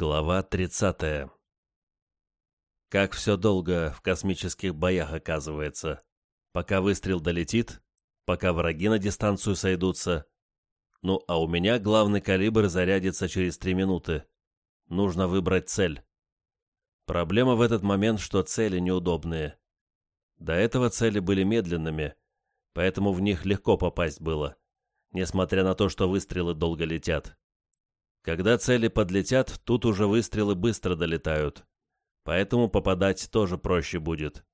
Глава 30. Как все долго в космических боях оказывается. Пока выстрел долетит, пока враги на дистанцию сойдутся. Ну, а у меня главный калибр зарядится через три минуты. Нужно выбрать цель. Проблема в этот момент, что цели неудобные. До этого цели были медленными, поэтому в них легко попасть было, несмотря на то, что выстрелы долго летят. Когда цели подлетят, тут уже выстрелы быстро долетают, поэтому попадать тоже проще будет.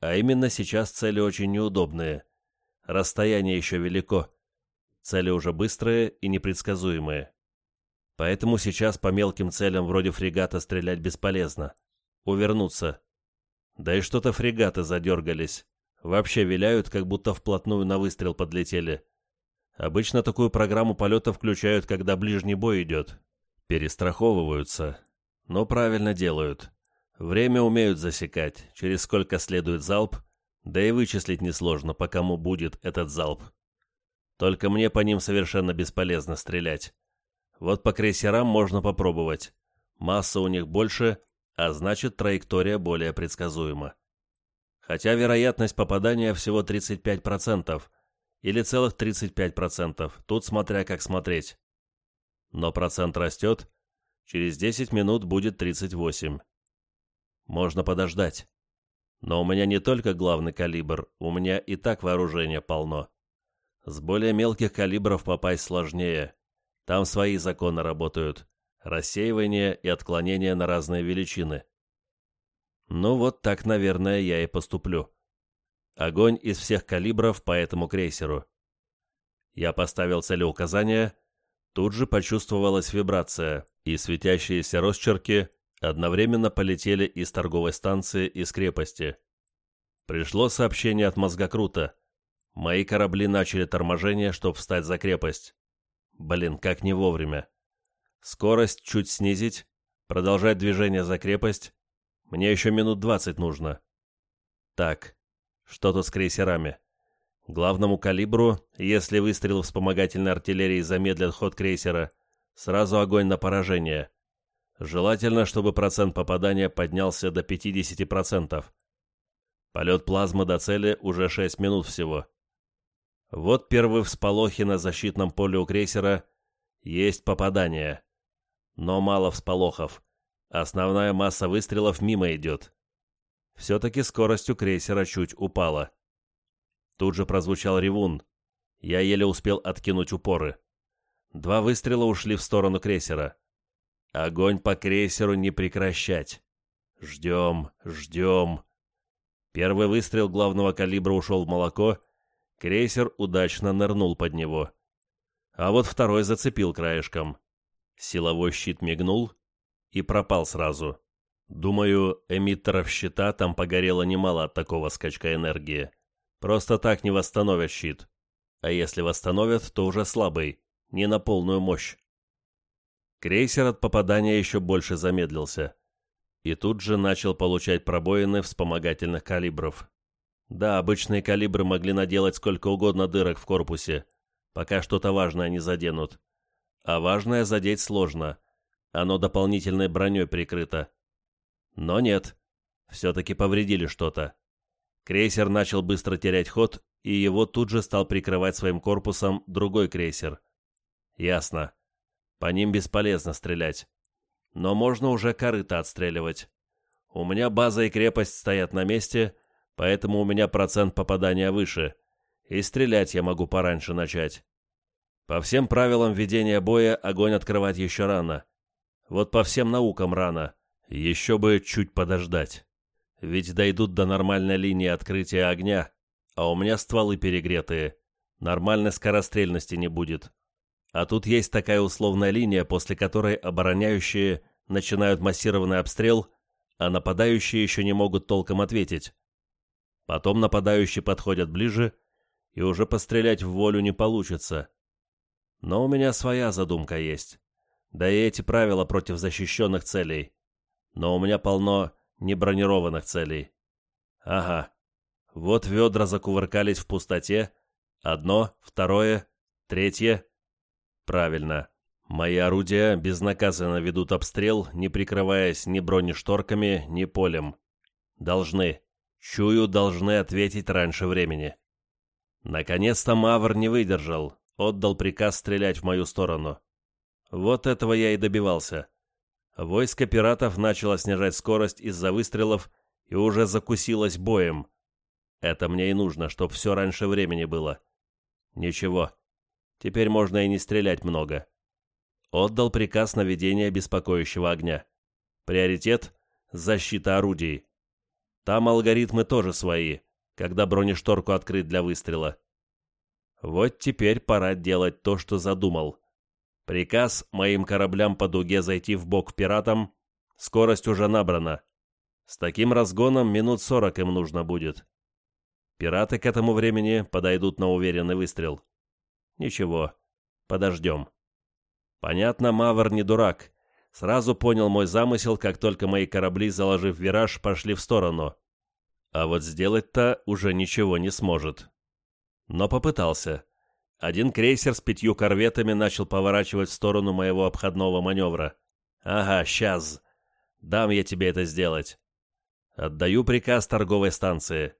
А именно сейчас цели очень неудобные. Расстояние еще велико. Цели уже быстрые и непредсказуемые. Поэтому сейчас по мелким целям вроде фрегата стрелять бесполезно. Увернуться. Да и что-то фрегаты задергались. Вообще виляют, как будто вплотную на выстрел подлетели. Обычно такую программу полета включают, когда ближний бой идет. Перестраховываются. Но правильно делают. Время умеют засекать, через сколько следует залп, да и вычислить несложно, по кому будет этот залп. Только мне по ним совершенно бесполезно стрелять. Вот по крейсерам можно попробовать. Масса у них больше, а значит траектория более предсказуема. Хотя вероятность попадания всего 35%, или целых 35%, тут смотря как смотреть. Но процент растет, через 10 минут будет 38. Можно подождать. Но у меня не только главный калибр, у меня и так вооружение полно. С более мелких калибров попасть сложнее. Там свои законы работают. Рассеивание и отклонение на разные величины. Ну вот так, наверное, я и поступлю. Огонь из всех калибров по этому крейсеру. Я поставил целеуказание, тут же почувствовалась вибрация, и светящиеся росчерки одновременно полетели из торговой станции из крепости. Пришло сообщение от мозгокрута. Мои корабли начали торможение, чтобы встать за крепость. Блин, как не вовремя. Скорость чуть снизить, продолжать движение за крепость. Мне еще минут двадцать нужно. Так, что тут с крейсерами? Главному калибру, если выстрел вспомогательной артиллерии замедлит ход крейсера, сразу огонь на поражение. Желательно, чтобы процент попадания поднялся до 50%. Полет плазмы до цели уже 6 минут всего. Вот первые всполохи на защитном поле у крейсера. Есть попадание. Но мало всполохов. Основная масса выстрелов мимо идет. Все-таки скорость у крейсера чуть упала. Тут же прозвучал ревун. Я еле успел откинуть упоры. Два выстрела ушли в сторону крейсера. Огонь по крейсеру не прекращать. Ждем, ждем. Первый выстрел главного калибра ушел в молоко. Крейсер удачно нырнул под него. А вот второй зацепил краешком. Силовой щит мигнул и пропал сразу. Думаю, эмиттеров щита там погорело немало от такого скачка энергии. Просто так не восстановят щит. А если восстановят, то уже слабый, не на полную мощь. Крейсер от попадания еще больше замедлился. И тут же начал получать пробоины вспомогательных калибров. Да, обычные калибры могли наделать сколько угодно дырок в корпусе, пока что-то важное не заденут. А важное задеть сложно. Оно дополнительной броней прикрыто. Но нет, все-таки повредили что-то. Крейсер начал быстро терять ход, и его тут же стал прикрывать своим корпусом другой крейсер. Ясно. По ним бесполезно стрелять. Но можно уже корыто отстреливать. У меня база и крепость стоят на месте, поэтому у меня процент попадания выше, и стрелять я могу пораньше начать. По всем правилам ведения боя огонь открывать еще рано. Вот по всем наукам рано. Еще бы чуть подождать. Ведь дойдут до нормальной линии открытия огня, а у меня стволы перегретые. Нормальной скорострельности не будет. А тут есть такая условная линия, после которой обороняющие начинают массированный обстрел, а нападающие еще не могут толком ответить. Потом нападающие подходят ближе, и уже пострелять в волю не получится. Но у меня своя задумка есть. Да и эти правила против защищенных целей но у меня полно небронированных целей. Ага. Вот ведра закувыркались в пустоте. Одно, второе, третье. Правильно. Мои орудия безнаказанно ведут обстрел, не прикрываясь ни бронешторками, ни полем. Должны, чую, должны ответить раньше времени. Наконец-то Мавр не выдержал, отдал приказ стрелять в мою сторону. Вот этого я и добивался. Войско пиратов начало снижать скорость из-за выстрелов и уже закусилось боем. Это мне и нужно, чтоб все раньше времени было. Ничего, теперь можно и не стрелять много. Отдал приказ на ведение беспокоящего огня. Приоритет – защита орудий. Там алгоритмы тоже свои, когда бронешторку открыть для выстрела. Вот теперь пора делать то, что задумал. Приказ моим кораблям по дуге зайти в бок пиратам. Скорость уже набрана. С таким разгоном минут сорок им нужно будет. Пираты к этому времени подойдут на уверенный выстрел. Ничего, подождем. Понятно, Мавр не дурак. Сразу понял мой замысел, как только мои корабли, заложив вираж, пошли в сторону. А вот сделать-то уже ничего не сможет. Но попытался. Один крейсер с пятью корветами начал поворачивать в сторону моего обходного маневра. Ага, сейчас. Дам я тебе это сделать. Отдаю приказ торговой станции.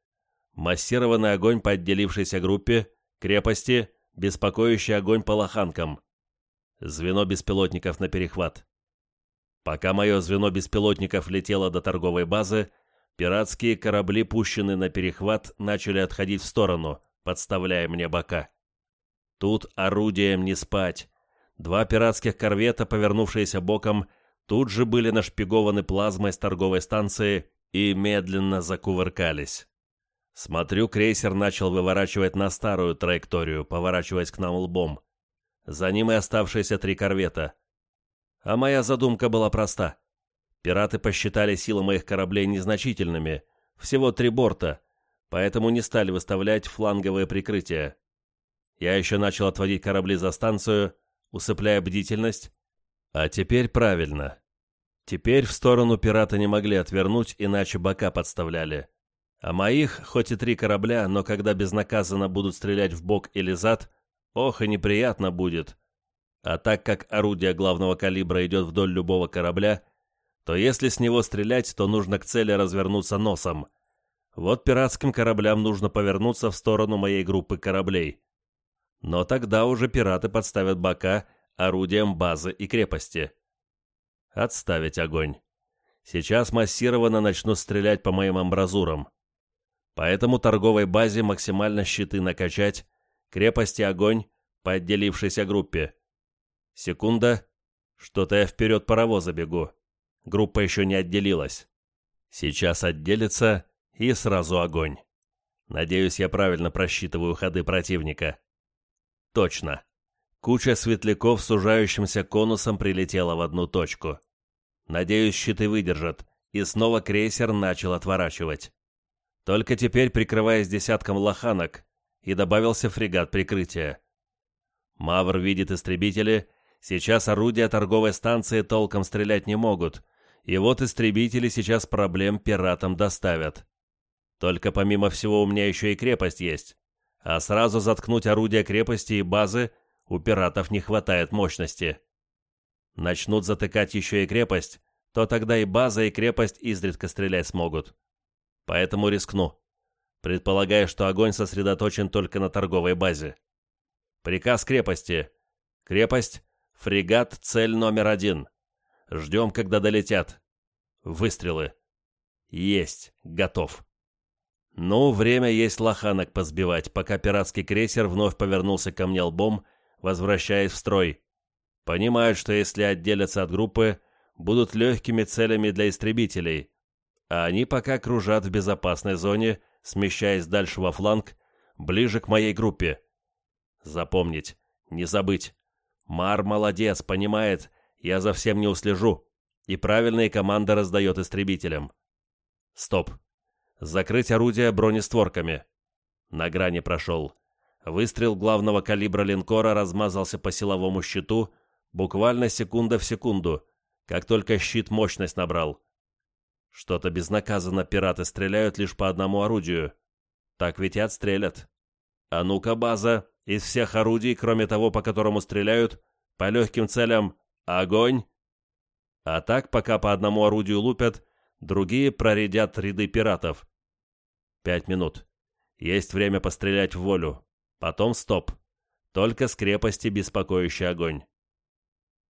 Массированный огонь по отделившейся группе, крепости, беспокоящий огонь по лоханкам. Звено беспилотников на перехват. Пока мое звено беспилотников летело до торговой базы, пиратские корабли, пущенные на перехват, начали отходить в сторону, подставляя мне бока. Тут орудием не спать. Два пиратских корвета, повернувшиеся боком, тут же были нашпигованы плазмой с торговой станции и медленно закувыркались. Смотрю, крейсер начал выворачивать на старую траекторию, поворачиваясь к нам лбом. За ним и оставшиеся три корвета. А моя задумка была проста. Пираты посчитали силы моих кораблей незначительными, всего три борта, поэтому не стали выставлять фланговые прикрытия. Я еще начал отводить корабли за станцию, усыпляя бдительность. А теперь правильно. Теперь в сторону пираты не могли отвернуть, иначе бока подставляли. А моих, хоть и три корабля, но когда безнаказанно будут стрелять в бок или зад, Ох, и неприятно будет. А так как орудие главного калибра идет вдоль любого корабля, то если с него стрелять, то нужно к цели развернуться носом. Вот пиратским кораблям нужно повернуться в сторону моей группы кораблей. Но тогда уже пираты подставят бока орудием базы и крепости. Отставить огонь. Сейчас массированно начну стрелять по моим амбразурам. По этому торговой базе максимально щиты накачать, Крепости огонь по отделившейся группе. Секунда. Что-то я вперед паровоза бегу. Группа еще не отделилась. Сейчас отделится и сразу огонь. Надеюсь, я правильно просчитываю ходы противника. Точно. Куча светляков сужающимся конусом прилетела в одну точку. Надеюсь, щиты выдержат, и снова крейсер начал отворачивать. Только теперь, прикрываясь десятком лоханок, и добавился фрегат прикрытия. Мавр видит истребители, сейчас орудия торговой станции толком стрелять не могут, и вот истребители сейчас проблем пиратам доставят. Только помимо всего у меня еще и крепость есть, а сразу заткнуть орудия крепости и базы у пиратов не хватает мощности. Начнут затыкать еще и крепость, то тогда и база, и крепость изредка стрелять смогут. Поэтому рискну предполагая, что огонь сосредоточен только на торговой базе. Приказ крепости. Крепость. Фрегат. Цель номер один. Ждем, когда долетят. Выстрелы. Есть. Готов. Ну, время есть лоханок позбивать, пока пиратский крейсер вновь повернулся ко мне лбом, возвращаясь в строй. Понимают, что если отделятся от группы, будут легкими целями для истребителей, а они пока кружат в безопасной зоне, смещаясь дальше во фланг, ближе к моей группе. Запомнить, не забыть. Мар молодец, понимает, я за всем не услежу, и правильные команды раздает истребителям. Стоп. Закрыть орудие бронестворками. На грани прошел. Выстрел главного калибра линкора размазался по силовому щиту буквально секунда в секунду, как только щит мощность набрал. Что-то безнаказанно пираты стреляют лишь по одному орудию. Так ведь и отстрелят. А ну-ка, база, из всех орудий, кроме того, по которому стреляют, По легким целям огонь. А так, пока по одному орудию лупят, другие проредят ряды пиратов. Пять минут. Есть время пострелять в волю. Потом стоп. Только с крепости беспокоящий огонь.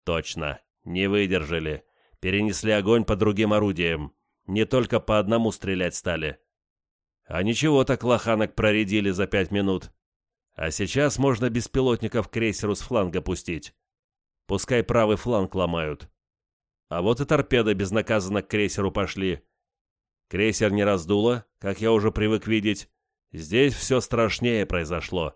Точно. Не выдержали. Перенесли огонь по другим орудиям. Не только по одному стрелять стали. А ничего так лоханок проредили за пять минут. А сейчас можно беспилотников крейсеру с фланга пустить. Пускай правый фланг ломают. А вот и торпеды безнаказанно к крейсеру пошли. Крейсер не раздуло, как я уже привык видеть. Здесь все страшнее произошло.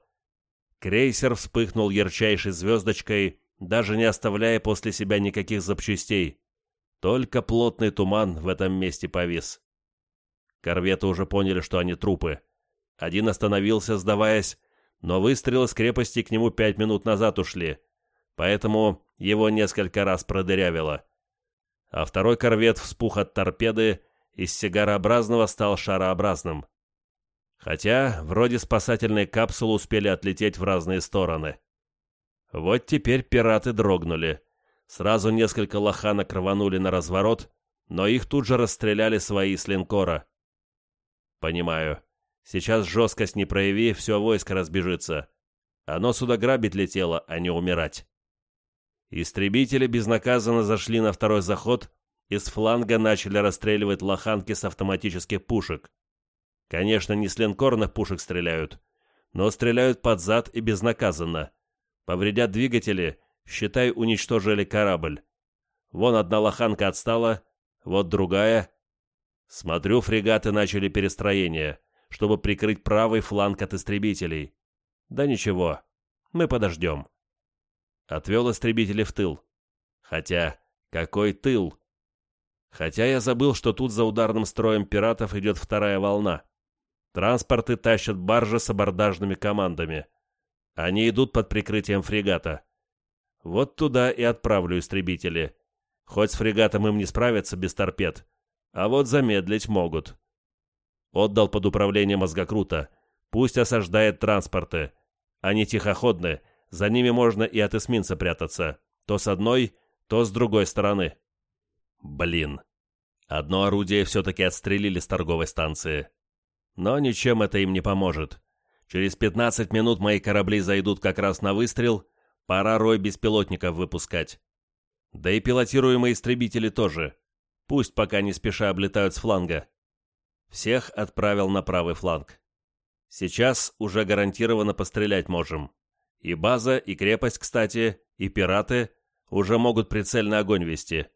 Крейсер вспыхнул ярчайшей звездочкой, даже не оставляя после себя никаких запчастей. Только плотный туман в этом месте повис. Корветы уже поняли, что они трупы. Один остановился, сдаваясь, но выстрелы с крепости к нему пять минут назад ушли, поэтому его несколько раз продырявило. А второй корвет вспух от торпеды, из сигарообразного стал шарообразным. Хотя, вроде спасательной капсулы успели отлететь в разные стороны. Вот теперь пираты дрогнули. Сразу несколько лоханок рванули на разворот, но их тут же расстреляли свои с линкора. Понимаю. Сейчас жесткость не прояви, все войско разбежится. Оно сюда грабить летело, а не умирать. Истребители безнаказанно зашли на второй заход и с фланга начали расстреливать лоханки с автоматических пушек. Конечно, не с линкорных пушек стреляют, но стреляют под зад и безнаказанно. Повредят двигатели, считай, уничтожили корабль. Вон одна лоханка отстала, вот другая. Смотрю, фрегаты начали перестроение, чтобы прикрыть правый фланг от истребителей. Да ничего, мы подождем. Отвел истребители в тыл. Хотя, какой тыл? Хотя я забыл, что тут за ударным строем пиратов идет вторая волна. Транспорты тащат баржи с абордажными командами. Они идут под прикрытием фрегата. Вот туда и отправлю истребители. Хоть с фрегатом им не справиться без торпед, а вот замедлить могут. Отдал под управление мозгокрута. Пусть осаждает транспорты. Они тихоходны, за ними можно и от эсминца прятаться. То с одной, то с другой стороны. Блин. Одно орудие все-таки отстрелили с торговой станции. Но ничем это им не поможет. Через 15 минут мои корабли зайдут как раз на выстрел, пора рой беспилотников выпускать. Да и пилотируемые истребители тоже. Пусть пока не спеша облетают с фланга. Всех отправил на правый фланг. Сейчас уже гарантированно пострелять можем. И база, и крепость, кстати, и пираты уже могут прицельный огонь вести.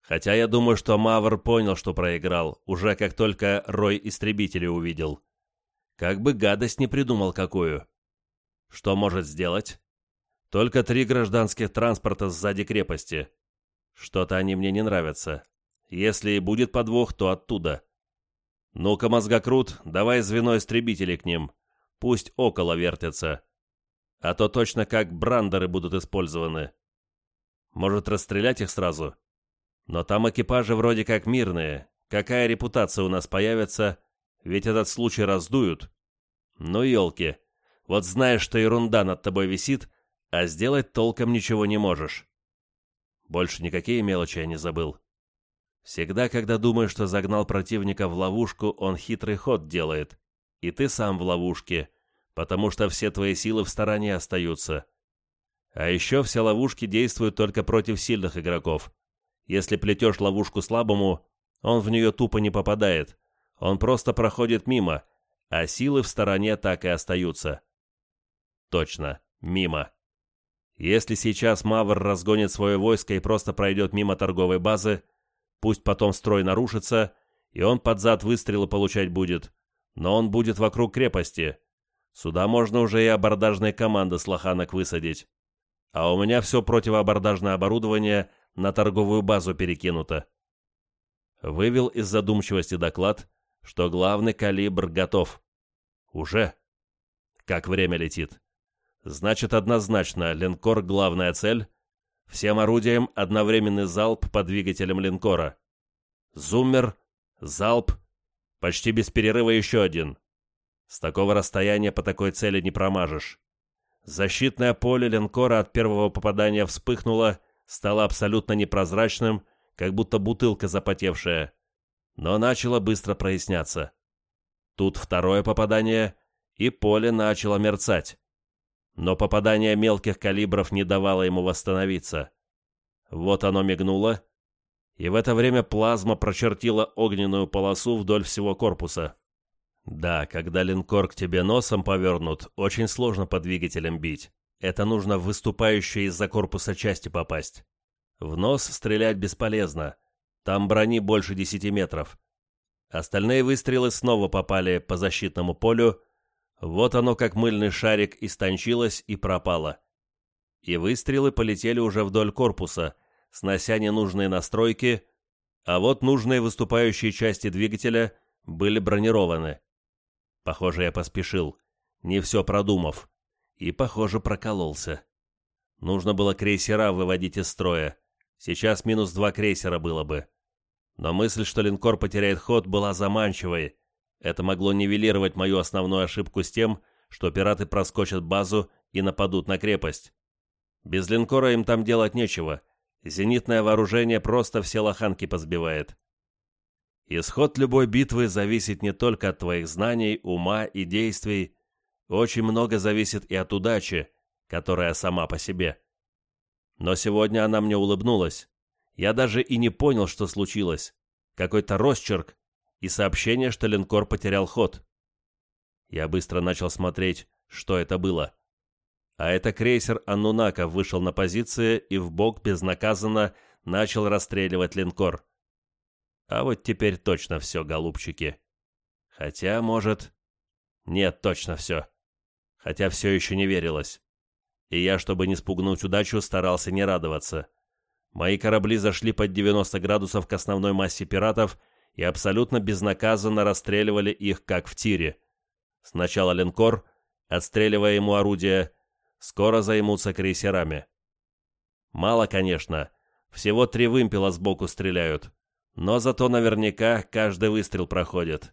Хотя я думаю, что Мавр понял, что проиграл, уже как только рой истребителей увидел. Как бы гадость не придумал какую. Что может сделать? Только три гражданских транспорта сзади крепости. Что-то они мне не нравятся. Если и будет подвох, то оттуда. Ну-ка, мозгокрут, давай звено истребителей к ним. Пусть около вертятся а то точно как брандеры будут использованы. Может, расстрелять их сразу? Но там экипажи вроде как мирные. Какая репутация у нас появится? Ведь этот случай раздуют. Ну, елки. Вот знаешь, что ерунда над тобой висит, а сделать толком ничего не можешь. Больше никакие мелочи я не забыл. Всегда, когда думаешь, что загнал противника в ловушку, он хитрый ход делает. И ты сам в ловушке, потому что все твои силы в стороне остаются. А еще все ловушки действуют только против сильных игроков. Если плетешь ловушку слабому, он в нее тупо не попадает. Он просто проходит мимо, а силы в стороне так и остаются. Точно, мимо. Если сейчас Мавр разгонит свое войско и просто пройдет мимо торговой базы, пусть потом строй нарушится, и он под зад выстрелы получать будет, но он будет вокруг крепости, Сюда можно уже и абордажные команды с лоханок высадить. А у меня все противоабордажное оборудование на торговую базу перекинуто. Вывел из задумчивости доклад, что главный калибр готов. Уже. Как время летит. Значит, однозначно, линкор — главная цель. Всем орудиям одновременный залп по двигателям линкора. Зуммер, залп, почти без перерыва еще один. С такого расстояния по такой цели не промажешь. Защитное поле линкора от первого попадания вспыхнуло, стало абсолютно непрозрачным, как будто бутылка запотевшая, но начало быстро проясняться. Тут второе попадание, и поле начало мерцать. Но попадание мелких калибров не давало ему восстановиться. Вот оно мигнуло, и в это время плазма прочертила огненную полосу вдоль всего корпуса. Да, когда линкор к тебе носом повернут, очень сложно по двигателям бить. Это нужно в выступающие из-за корпуса части попасть. В нос стрелять бесполезно. Там брони больше десяти метров. Остальные выстрелы снова попали по защитному полю. Вот оно, как мыльный шарик, истончилось и пропало. И выстрелы полетели уже вдоль корпуса, снося ненужные настройки, а вот нужные выступающие части двигателя были бронированы. Похоже, я поспешил, не все продумав. И, похоже, прокололся. Нужно было крейсера выводить из строя. Сейчас минус два крейсера было бы. Но мысль, что линкор потеряет ход, была заманчивой. Это могло нивелировать мою основную ошибку с тем, что пираты проскочат базу и нападут на крепость. Без линкора им там делать нечего. Зенитное вооружение просто все лоханки позбивает. Исход любой битвы зависит не только от твоих знаний, ума и действий, очень много зависит и от удачи, которая сама по себе. Но сегодня она мне улыбнулась. Я даже и не понял, что случилось. Какой-то росчерк и сообщение, что линкор потерял ход. Я быстро начал смотреть, что это было. А это крейсер Аннунака вышел на позиции и в бок безнаказанно начал расстреливать линкор. А вот теперь точно все, голубчики. Хотя, может... Нет, точно все. Хотя все еще не верилось. И я, чтобы не спугнуть удачу, старался не радоваться. Мои корабли зашли под 90 градусов к основной массе пиратов и абсолютно безнаказанно расстреливали их, как в тире. Сначала линкор, отстреливая ему орудия, скоро займутся крейсерами. Мало, конечно, всего три вымпела сбоку стреляют, но зато наверняка каждый выстрел проходит.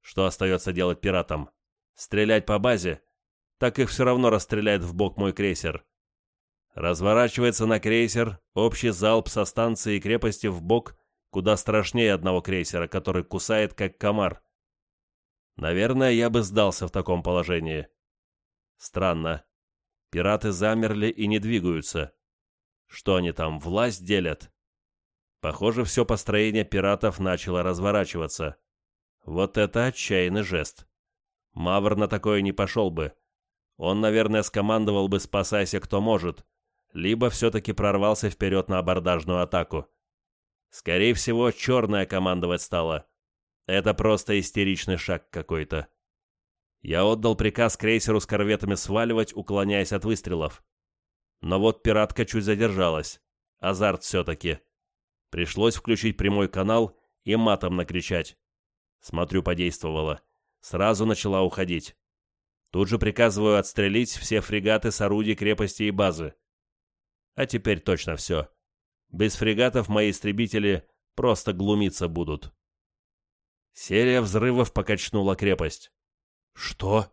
Что остается делать пиратам? Стрелять по базе? Так их все равно расстреляет в бок мой крейсер. Разворачивается на крейсер, общий залп со станции и крепости в бок куда страшнее одного крейсера, который кусает как комар. Наверное, я бы сдался в таком положении. Странно. Пираты замерли и не двигаются. Что они там, власть делят? Похоже, все построение пиратов начало разворачиваться. Вот это отчаянный жест. Мавр на такое не пошел бы. Он, наверное, скомандовал бы «спасайся, кто может», либо все-таки прорвался вперед на абордажную атаку. Скорее всего, черная командовать стала. Это просто истеричный шаг какой-то. Я отдал приказ крейсеру с корветами сваливать, уклоняясь от выстрелов. Но вот пиратка чуть задержалась. Азарт все-таки. Пришлось включить прямой канал и матом накричать. Смотрю, подействовало. Сразу начала уходить. Тут же приказываю отстрелить все фрегаты с орудий крепости и базы. А теперь точно все. Без фрегатов мои истребители просто глумиться будут. Серия взрывов покачнула крепость. «Что?»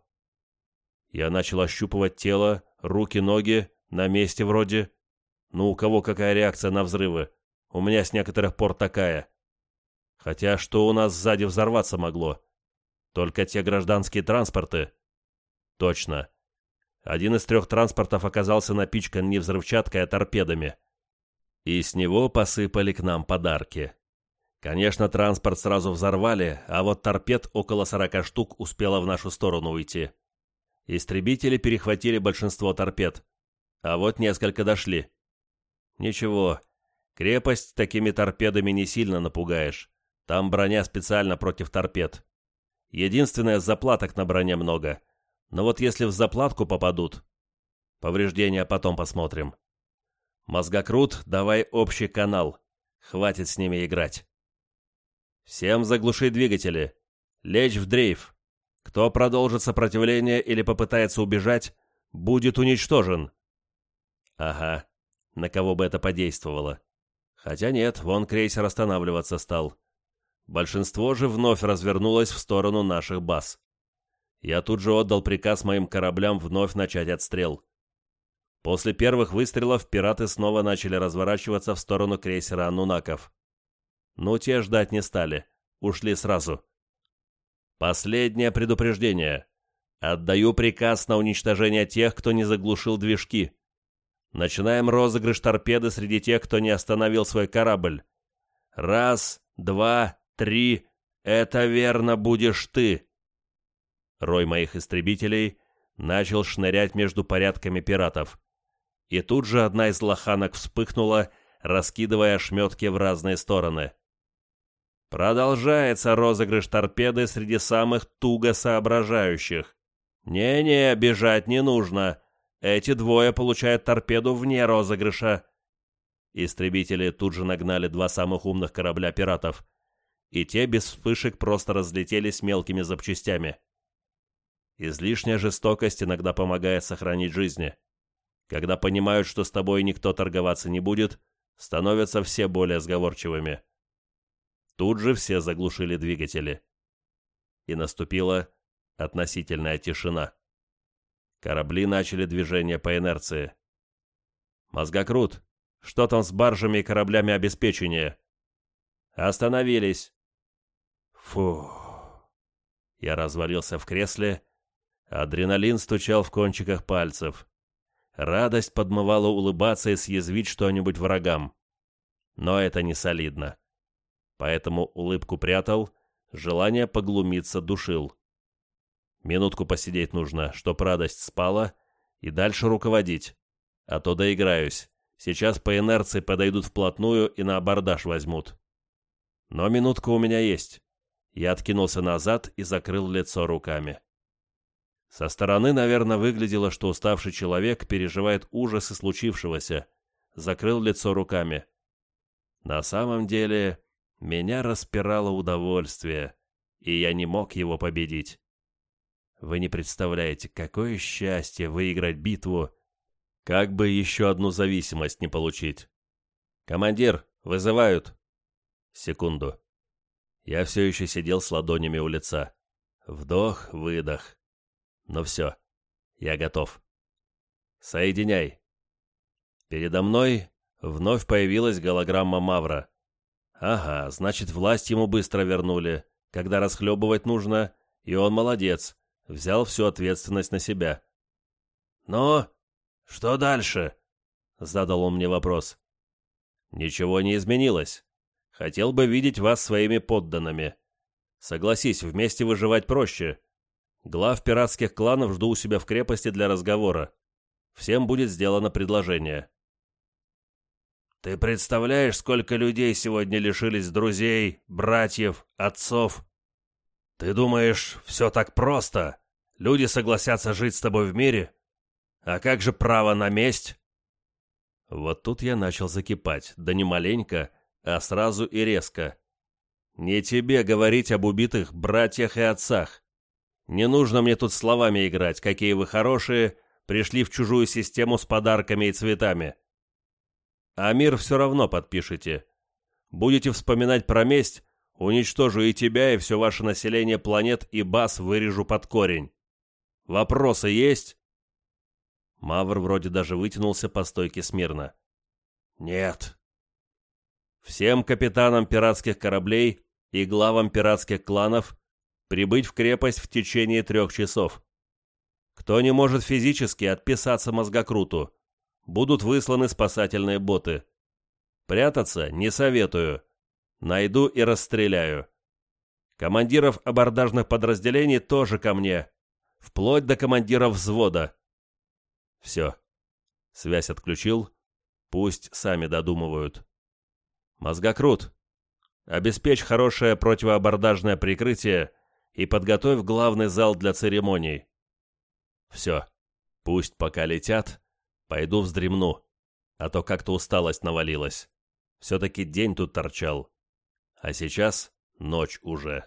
Я начал ощупывать тело, руки, ноги, на месте вроде. Ну, у кого какая реакция на взрывы? У меня с некоторых пор такая. Хотя что у нас сзади взорваться могло? Только те гражданские транспорты? Точно. Один из трех транспортов оказался напичкан не взрывчаткой, а торпедами. И с него посыпали к нам подарки. Конечно, транспорт сразу взорвали, а вот торпед около сорока штук успело в нашу сторону уйти. Истребители перехватили большинство торпед, а вот несколько дошли. Ничего, Крепость такими торпедами не сильно напугаешь. Там броня специально против торпед. Единственное, заплаток на броне много. Но вот если в заплатку попадут... Повреждения потом посмотрим. Мозгокрут, давай общий канал. Хватит с ними играть. Всем заглуши двигатели. Лечь в дрейф. Кто продолжит сопротивление или попытается убежать, будет уничтожен. Ага, на кого бы это подействовало. Хотя нет, вон крейсер останавливаться стал. Большинство же вновь развернулось в сторону наших баз. Я тут же отдал приказ моим кораблям вновь начать отстрел. После первых выстрелов пираты снова начали разворачиваться в сторону крейсера «Анунаков». Ну, те ждать не стали, ушли сразу. Последнее предупреждение. Отдаю приказ на уничтожение тех, кто не заглушил движки. Начинаем розыгрыш торпеды среди тех, кто не остановил свой корабль. Раз, два, три. Это верно будешь ты. Рой моих истребителей начал шнырять между порядками пиратов. И тут же одна из лоханок вспыхнула, раскидывая ошметки в разные стороны. Продолжается розыгрыш торпеды среди самых туго соображающих. Не-не, бежать не нужно. Эти двое получают торпеду вне розыгрыша. Истребители тут же нагнали два самых умных корабля пиратов. И те без вспышек просто разлетелись мелкими запчастями. Излишняя жестокость иногда помогает сохранить жизни. Когда понимают, что с тобой никто торговаться не будет, становятся все более сговорчивыми. Тут же все заглушили двигатели. И наступила относительная тишина. Корабли начали движение по инерции. «Мозгокрут, что там с баржами и кораблями обеспечения?» «Остановились!» Фу. Я развалился в кресле Адреналин стучал в кончиках пальцев. Радость подмывала улыбаться и съязвить что-нибудь врагам. Но это не солидно. Поэтому улыбку прятал, желание поглумиться душил. Минутку посидеть нужно, чтоб радость спала, и дальше руководить. А то доиграюсь. Сейчас по инерции подойдут вплотную и на абордаж возьмут. Но минутка у меня есть. Я откинулся назад и закрыл лицо руками. Со стороны, наверное, выглядело, что уставший человек переживает ужасы случившегося, закрыл лицо руками. На самом деле, меня распирало удовольствие, и я не мог его победить. Вы не представляете, какое счастье выиграть битву, как бы еще одну зависимость не получить. «Командир, вызывают!» Секунду. Я все еще сидел с ладонями у лица. Вдох, выдох. Ну все, я готов. Соединяй. Передо мной вновь появилась голограмма Мавра. Ага, значит, власть ему быстро вернули. Когда расхлебывать нужно, и он молодец, взял всю ответственность на себя. «Ну, что дальше?» — задал он мне вопрос. «Ничего не изменилось. Хотел бы видеть вас своими подданными. Согласись, вместе выживать проще. Глав пиратских кланов жду у себя в крепости для разговора. Всем будет сделано предложение. Ты представляешь, сколько людей сегодня лишились друзей, братьев, отцов? Ты думаешь, все так просто? Люди согласятся жить с тобой в мире? А как же право на месть? Вот тут я начал закипать, да не маленько, а сразу и резко. Не тебе говорить об убитых братьях и отцах. Не нужно мне тут словами играть, какие вы хорошие, пришли в чужую систему с подарками и цветами. А мир все равно подпишите. Будете вспоминать про месть, уничтожу и тебя, и все ваше население планет и баз вырежу под корень. Вопросы есть?» Мавр вроде даже вытянулся по стойке смирно. «Нет». Всем капитанам пиратских кораблей и главам пиратских кланов Прибыть в крепость в течение трех часов. Кто не может физически отписаться мозгокруту, будут высланы спасательные боты. Прятаться не советую. Найду и расстреляю. Командиров абордажных подразделений тоже ко мне. Вплоть до командиров взвода. Все. Связь отключил. Пусть сами додумывают. Мозгокрут. Обеспечь хорошее противоабордажное прикрытие и подготовь главный зал для церемоний. Все, пусть пока летят, пойду вздремну, а то как-то усталость навалилась. Все-таки день тут торчал, а сейчас ночь уже.